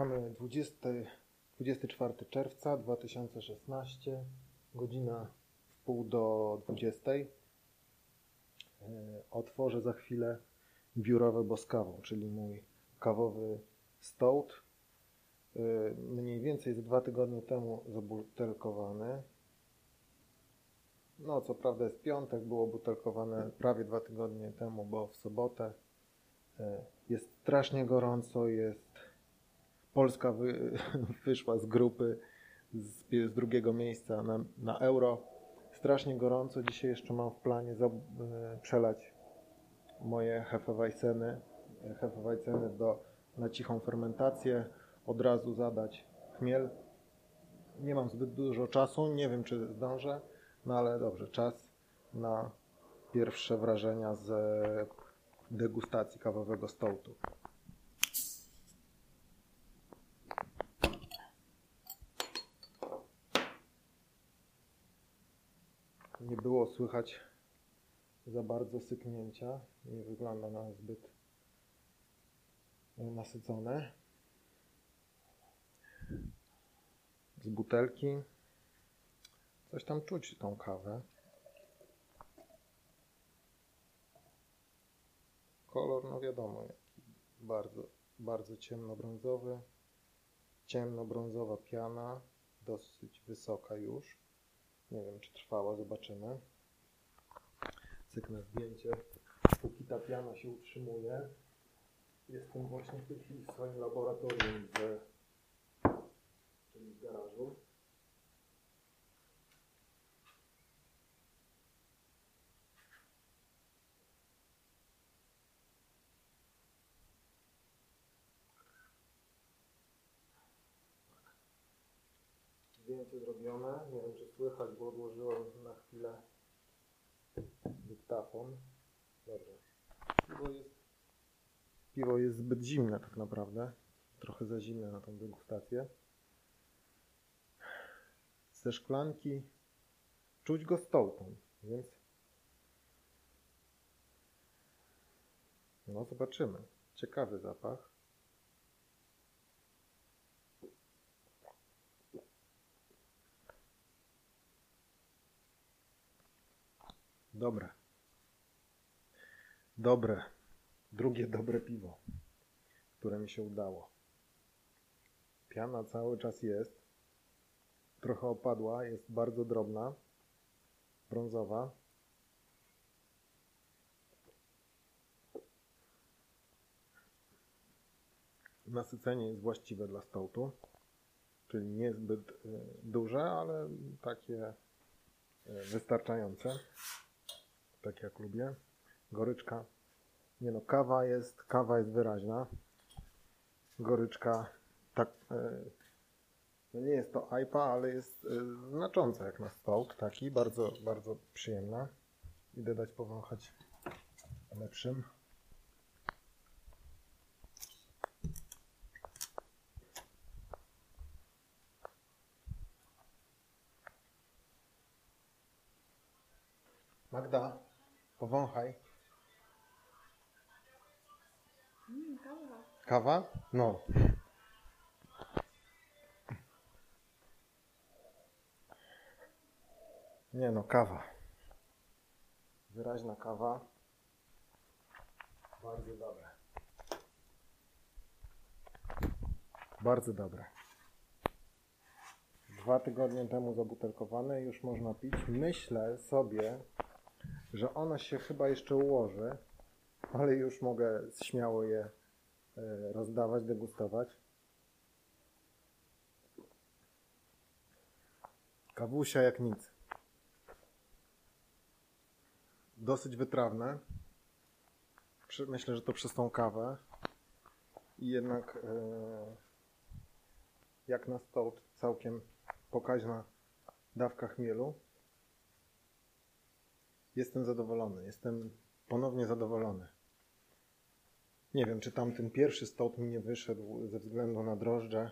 Mamy 20, 24 czerwca 2016, godzina w pół do 20. E, Otworzę za chwilę biurowe boskawą, czyli mój kawowy stołt. E, Mniej więcej z dwa tygodnie temu zabutelkowany. No, co prawda jest piątek, było butelkowane prawie dwa tygodnie temu, bo w sobotę. E, Jest strasznie gorąco, jest Polska wy, wyszła z grupy z, z drugiego miejsca na, na euro. Strasznie gorąco. Dzisiaj jeszcze mam w planie za, e, przelać moje Hefeweizeny, Hefeweizeny do, na cichą fermentację. Od razu zadać chmiel. Nie mam zbyt dużo czasu, nie wiem czy zdążę, no ale dobrze, czas na pierwsze wrażenia z degustacji kawowego stołtu. Nie było słychać za bardzo syknięcia. Nie wygląda na zbyt nasycone. Z butelki coś tam czuć tą kawę. Kolor, no wiadomo, bardzo, bardzo ciemnobrązowy. Ciemnobrązowa piana, dosyć wysoka już. Nie wiem, czy trwała, zobaczymy. Cyknę zdjęcie. Póki ta piana się utrzymuje, jestem właśnie w tej chwili w swoim laboratorium, w, czyli w garażu. Zdjęcie zrobione. Nie wiem, czy słychać, bo odłożyłem na chwilę dyktafon. Dobrze. Piwo jest, piwo jest zbyt zimne tak naprawdę. Trochę za zimne na tą degustację. Ze szklanki czuć go stołką, więc no zobaczymy. Ciekawy zapach. Dobre. Dobre. Drugie dobre piwo, które mi się udało. Piana cały czas jest. Trochę opadła, jest bardzo drobna. Brązowa. Nasycenie jest właściwe dla stołtu, czyli niezbyt y, duże, ale takie y, wystarczające tak jak lubię. Goryczka. Nie no, kawa jest, kawa jest wyraźna. Goryczka tak, no nie jest to IPA, ale jest znacząca jak na stołk, taki, bardzo, bardzo przyjemna. Idę dać powąchać lepszym. Magda, powąchaj. Mm, kawa. Kawa? No. Nie no, kawa. Wyraźna kawa. Bardzo dobre. Bardzo dobre. Dwa tygodnie temu zabutelkowane, już można pić. Myślę sobie, że ono się chyba jeszcze ułoży, ale już mogę śmiało je e, rozdawać, degustować. Kawusia jak nic. Dosyć wytrawne. Myślę, że to przez tą kawę. I jednak e, jak na stołt całkiem pokaźna dawka chmielu. Jestem zadowolony. Jestem ponownie zadowolony. Nie wiem, czy tam ten pierwszy stołt mi nie wyszedł ze względu na drożdże.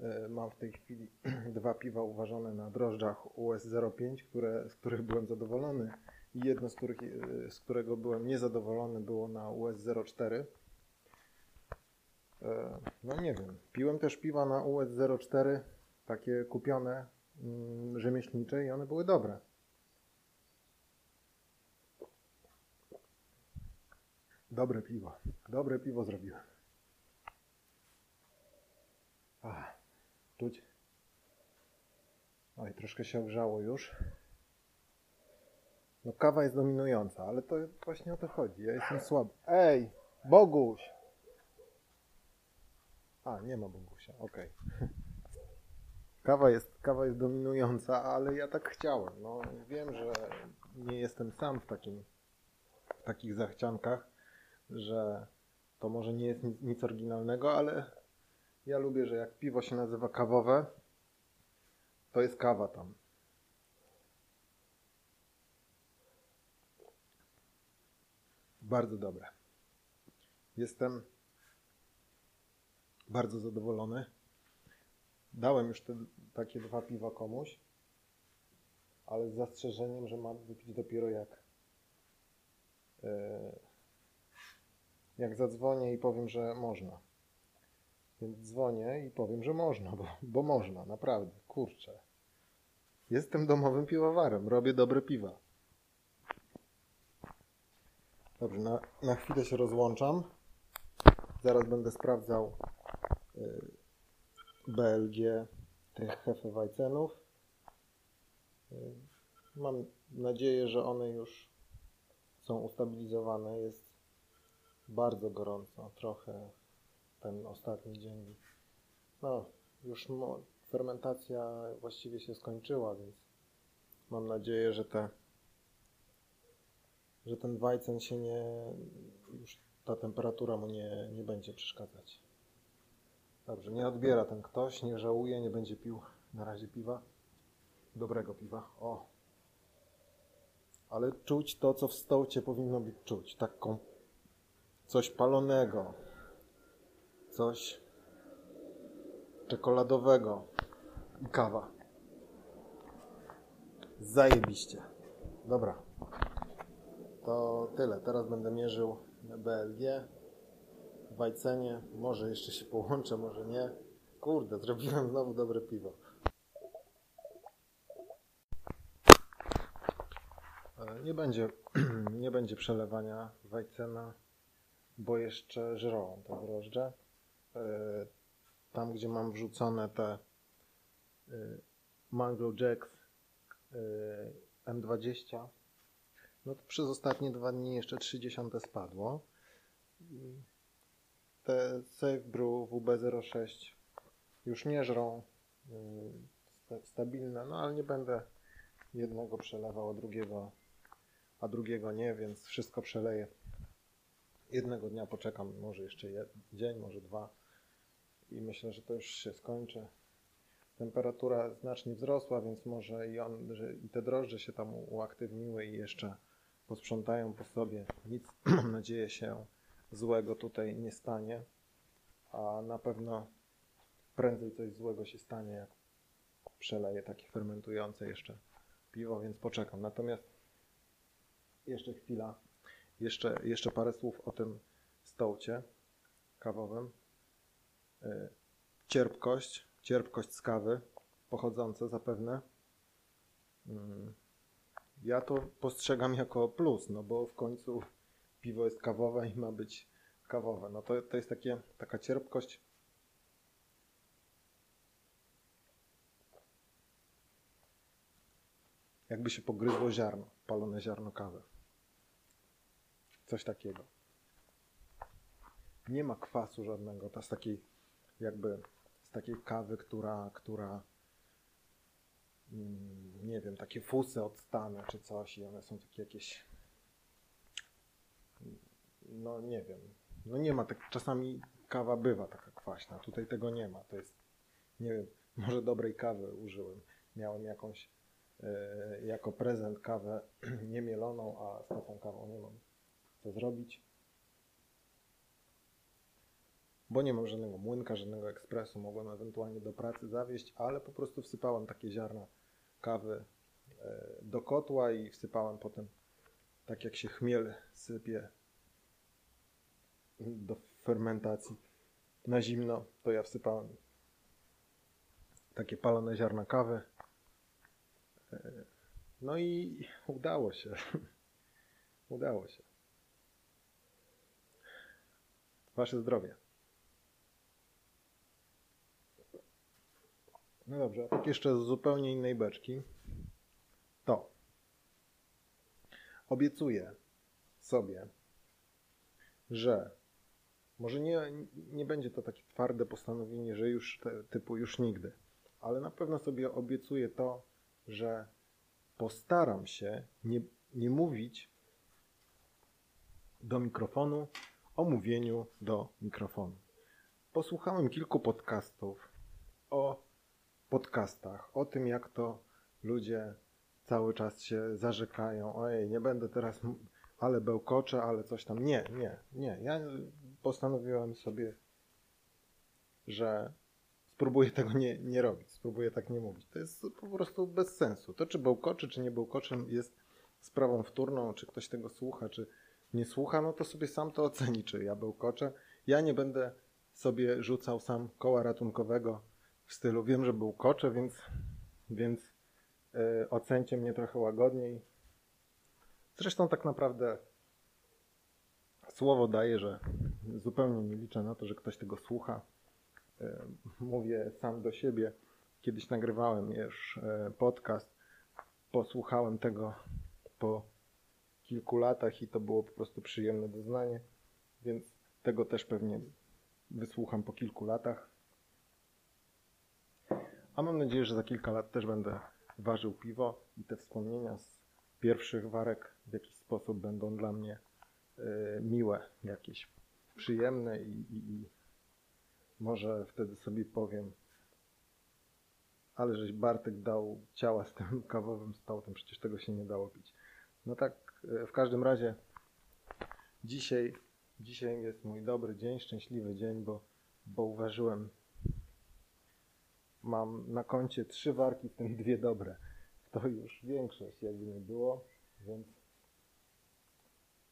E, Mam w tej chwili dwa piwa uważane na drożdżach US05, które, z których byłem zadowolony. I jedno, z, których, e, z którego byłem niezadowolony, było na US04. E, E, no nie wiem. Piłem też piwa na US04, takie kupione mm, rzemieślnicze i one były dobre. Dobre piwo. Dobre piwo zrobiłem. Ach, czuć. Oj, troszkę się ogrzało już. No kawa jest dominująca, ale to właśnie o to chodzi. Ja jestem słaby. Ej, Boguś! A, nie ma Bogusia, okej. Kawa jest, kawa jest dominująca, ale ja tak chciałem. No, wiem, że nie jestem sam w, takim, w takich zachciankach, że to może nie jest nic, nic oryginalnego, ale ja lubię, że jak piwo się nazywa kawowe, to jest kawa tam. Bardzo dobre. Jestem bardzo zadowolony. Dałem już te takie dwa piwa komuś, ale z zastrzeżeniem, że mam wypić dopiero jak e, jak zadzwonię i powiem, że można. Więc dzwonię i powiem, że można, bo, bo można, naprawdę, kurczę. Jestem domowym piwowarem, robię dobre piwa. Dobrze, na, na chwilę się rozłączam. Zaraz będę sprawdzał y, BLG tych Hefeweizenów. Y, mam nadzieję, że one już są ustabilizowane. Jest bardzo gorąco, trochę ten ostatni dzień. No, już fermentacja właściwie się skończyła, więc mam nadzieję, że te że ten wajcen się nie już ta temperatura mu nie, nie będzie przeszkadzać. Dobrze, nie odbiera ten ktoś, nie żałuje, nie będzie pił na razie piwa. Dobrego piwa. O. Ale czuć to, co w stołcie powinno być czuć. Taką coś palonego, coś czekoladowego i kawa. Zajebiście. Dobra. To tyle. Teraz będę mierzył BLG w Wajcenie. Może jeszcze się połączę, może nie. Kurde, zrobiłem znowu dobre piwo. E, nie będzie, nie będzie przelewania Wajcena bo jeszcze żrą te drożdże. E, tam, gdzie mam wrzucone te e, Mango Jacks e, M20, no to przez ostatnie dwa dni jeszcze 30 spadło. Te Safe Brew WB06 już nie żrą, stabilne, no ale nie będę jednego przelewał, a drugiego, a drugiego nie, więc wszystko przeleję jednego dnia poczekam, może jeszcze jeden dzień, może dwa i myślę, że to już się skończy. Temperatura znacznie wzrosła, więc może i, on, że i te drożdże się tam uaktywniły i jeszcze posprzątają po sobie. Nic, mam nadzieję, się złego tutaj nie stanie, a na pewno prędzej coś złego się stanie, jak przeleję takie fermentujące jeszcze piwo, więc poczekam. Natomiast jeszcze chwila jeszcze, jeszcze parę słów o tym stołcie kawowym. E, cierpkość, cierpkość z kawy, pochodząca zapewne. Mm, ja to postrzegam jako plus, no bo w końcu piwo jest kawowe i ma być kawowe. No to, to jest takie, taka cierpkość. Jakby się pogryzło ziarno, palone ziarno kawy. Coś takiego. Nie ma kwasu żadnego. To z takiej jakby z takiej kawy, która, która mm, nie wiem, takie fusy odstane czy coś i one są takie jakieś no nie wiem. No nie ma tak, czasami kawa bywa taka kwaśna. Tutaj tego nie ma. To jest, nie wiem, może dobrej kawy użyłem. Miałem jakąś e, jako prezent kawę niemieloną, a z taką kawą nie mam zrobić. Bo nie mam żadnego młynka, żadnego ekspresu. Mogłem ewentualnie do pracy zawieść, ale po prostu wsypałem takie ziarna kawy e, do kotła i wsypałem potem, tak jak się chmiel sypie do fermentacji, na zimno, to ja wsypałem takie palone ziarna kawy. E, no i udało się. Udało się. Wasze zdrowie. No dobrze, a tak jeszcze z zupełnie innej beczki. To. Obiecuję sobie, że może nie, nie będzie to takie twarde postanowienie, że już te, typu już nigdy, ale na pewno sobie obiecuję to, że postaram się nie, nie mówić do mikrofonu o mówieniu do mikrofonu. Posłuchałem kilku podcastów o podcastach, o tym jak to ludzie cały czas się zarzekają. Ojej, nie będę teraz, ale bełkoczę, ale coś tam. Nie, nie, nie. Ja postanowiłem sobie, że spróbuję tego nie, nie robić, spróbuję tak nie mówić. To jest po prostu bez sensu. To, czy bełkoczy, czy nie bełkoczy, jest sprawą wtórną, czy ktoś tego słucha, czy nie słucha, no to sobie sam to oceni, czy ja bełkoczę. Ja nie będę sobie rzucał sam koła ratunkowego w stylu wiem, że bełkoczę, więc, więc yy, ocencie mnie trochę łagodniej. Zresztą tak naprawdę słowo daje, że zupełnie nie liczę na to, że ktoś tego słucha. E, mówię sam do siebie. Kiedyś nagrywałem już e, podcast, posłuchałem tego po kilku latach i to było po prostu przyjemne doznanie, więc tego też pewnie wysłucham po kilku latach. A mam nadzieję, że za kilka lat też będę ważył piwo i te wspomnienia z pierwszych warek w jakiś sposób będą dla mnie y, miłe, jakieś przyjemne i, i, i może wtedy sobie powiem, ale żeś Bartek dał ciała z tym kawowym stałtem, przecież tego się nie dało pić. No tak, e, w każdym razie dzisiaj, dzisiaj jest mój dobry dzień, szczęśliwy dzień, bo, bo uważyłem, mam na koncie trzy warki, w tym dwie dobre. To już większość, jakby nie było, więc,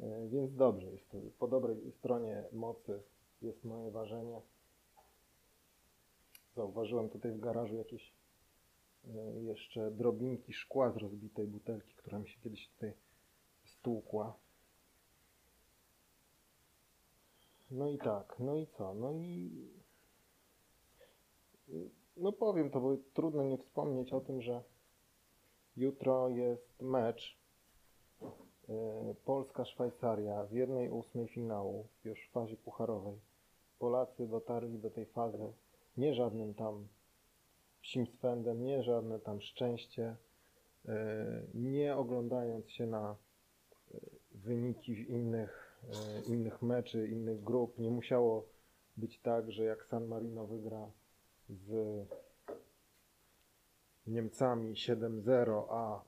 e, więc dobrze. Jest po dobrej stronie mocy jest moje ważenie. Zauważyłem tutaj w garażu jakieś jeszcze drobinki szkła z rozbitej butelki, która mi się kiedyś tutaj stłukła. No i tak, no i co? No i no powiem to, bo trudno nie wspomnieć o tym, że jutro jest mecz e, Polska-Szwajcaria w jednej ósmej finału, już w fazie pucharowej. Polacy dotarli do tej fazy nie żadnym tam psim swędem, nie żadne tam szczęście, e, nie oglądając się na e, wyniki innych, e, innych meczy, innych grup. Nie musiało być tak, że jak San Marino wygra z Niemcami 7-0, a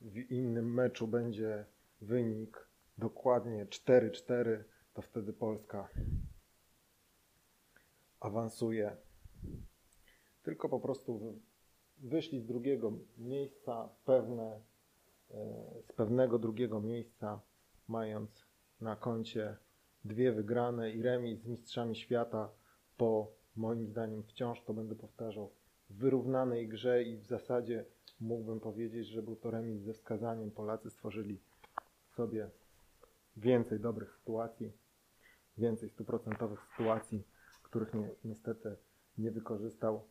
w innym meczu będzie wynik dokładnie 4-4, to wtedy Polska awansuje. Tylko po prostu wyszli z drugiego miejsca pewne, e, z pewnego drugiego miejsca, mając na koncie dwie wygrane i remis z mistrzami świata po moim zdaniem wciąż to będę powtarzał wyrównanej grze i w zasadzie mógłbym powiedzieć, że był to remis ze wskazaniem. Polacy stworzyli sobie więcej dobrych sytuacji, więcej stuprocentowych sytuacji których nie, niestety nie wykorzystał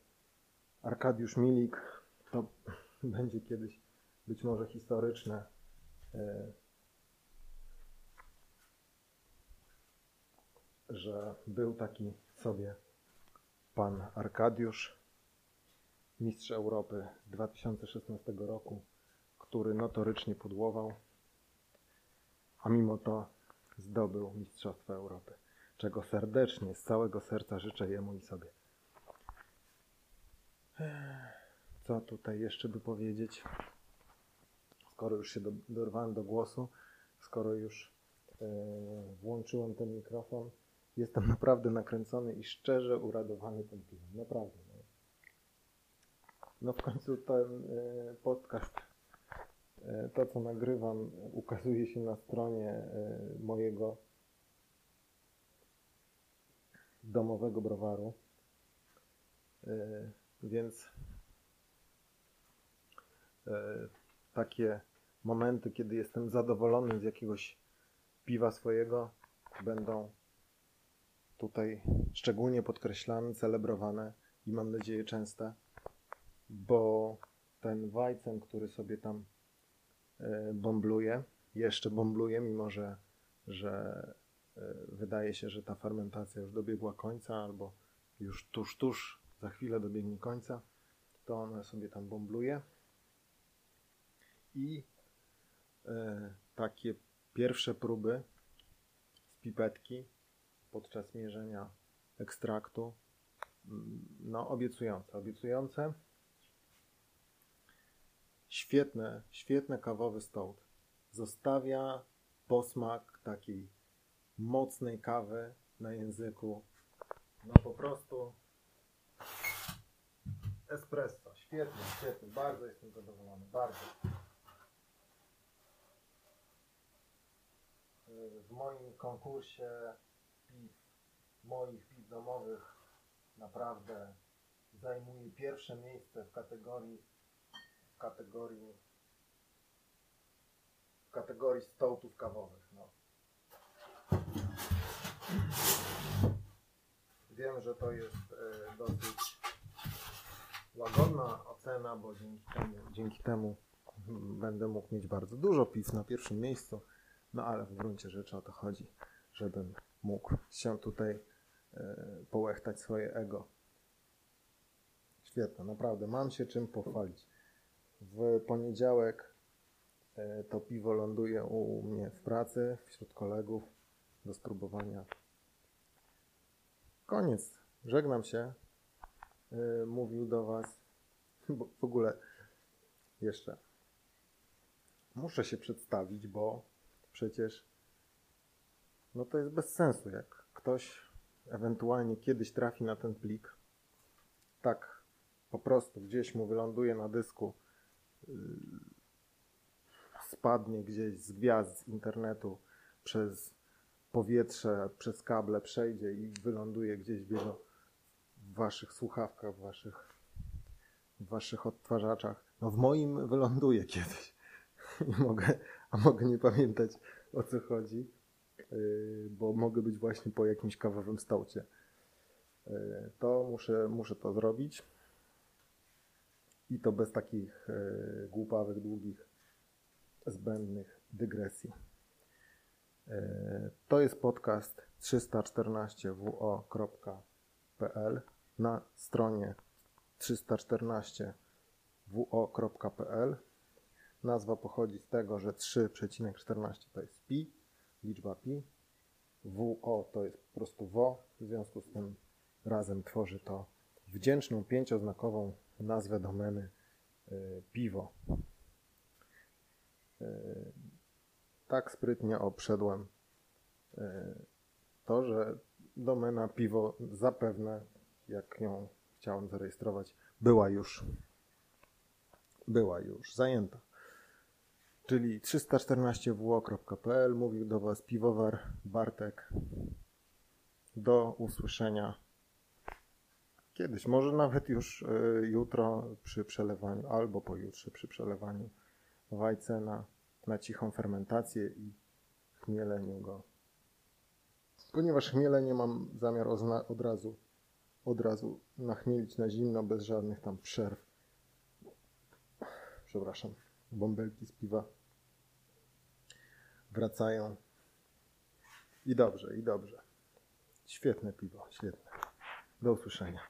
Arkadiusz Milik. To będzie kiedyś być może historyczne. E, że był taki sobie pan Arkadiusz, mistrz Europy z 2016 roku, który notorycznie pudłował, a mimo to zdobył Mistrzostwo Europy czego serdecznie, z całego serca życzę jemu i sobie. Co tutaj jeszcze by powiedzieć? Skoro już się do, dorwałem do głosu, skoro już yy, włączyłem ten mikrofon, jestem naprawdę nakręcony i szczerze uradowany tym filmem. Naprawdę. No, no w końcu ten yy, podcast, yy, to co nagrywam, ukazuje się na stronie mojego domowego browaru. Więc takie momenty, kiedy jestem zadowolony z jakiegoś piwa swojego, będą tutaj szczególnie podkreślane, celebrowane i mam nadzieję częste, bo ten Weizen, który sobie tam e, bombluje, jeszcze bombluje, mimo że, że e, wydaje się, że ta fermentacja już dobiegła końca albo już tuż, tuż za chwilę dobiegnie końca, to ona sobie tam bombluje. I e, takie pierwsze próby z pipetki podczas mierzenia ekstraktu. Mm, no, obiecujące, obiecujące. Świetne, świetne kawowy stołt. Zostawia posmak takiej mocnej kawy na języku. No po prostu espresso. Świetnie, świetnie. Bardzo jestem zadowolony. Bardzo. W moim konkursie piw, moich piw domowych naprawdę zajmuje pierwsze miejsce w kategorii w kategorii w kategorii stołtów kawowych. No. Wiem, że to jest e, dosyć łagodna ocena, bo dzięki temu, dzięki temu będę mógł mieć bardzo dużo piw na pierwszym miejscu. No ale w gruncie rzeczy o to chodzi, żebym mógł się tutaj e, połechtać swoje ego. Świetne, naprawdę, mam się czym pochwalić. W poniedziałek e, to piwo ląduje u mnie w pracy, wśród kolegów, do spróbowania. Koniec. Żegnam się. E, mówił do Was, bo w ogóle jeszcze muszę się przedstawić, bo przecież no to jest bez sensu, jak ktoś ewentualnie kiedyś trafi na ten plik, tak po prostu gdzieś mu wyląduje na dysku, yy, spadnie gdzieś z gwiazd z internetu przez powietrze, przez kable przejdzie i wyląduje gdzieś w, w waszych słuchawkach, w waszych, w waszych odtwarzaczach. No w moim wyląduje kiedyś. I mogę, a mogę nie pamiętać o co chodzi, yy, bo mogę być właśnie po jakimś kawowym stołcie. Yy, to muszę, muszę to zrobić. I to bez takich yy, głupawych, długich, zbędnych dygresji. To jest podcast 314wo.pl na stronie 314wo.pl Nazwa pochodzi z tego, że 3,14 to jest pi, liczba pi. WO to jest po prostu WO, w związku z tym razem tworzy to wdzięczną pięcioznakową nazwę domeny y, piwo. Y, tak sprytnie obszedłem y, to, że domena piwo zapewne, jak ją chciałem zarejestrować, była już była już zajęta czyli 314wo.pl. Mówił do Was piwowar Bartek. Do usłyszenia kiedyś, może nawet już y, jutro przy przelewaniu, albo pojutrze przy przelewaniu wajcena na cichą fermentację i chmieleniu go. Ponieważ chmielenie mam zamiar od razu, od razu nachmielić na zimno, bez żadnych tam przerw. Przepraszam, bąbelki z piwa wracają. I dobrze, i dobrze. Świetne piwo, świetne. Do usłyszenia.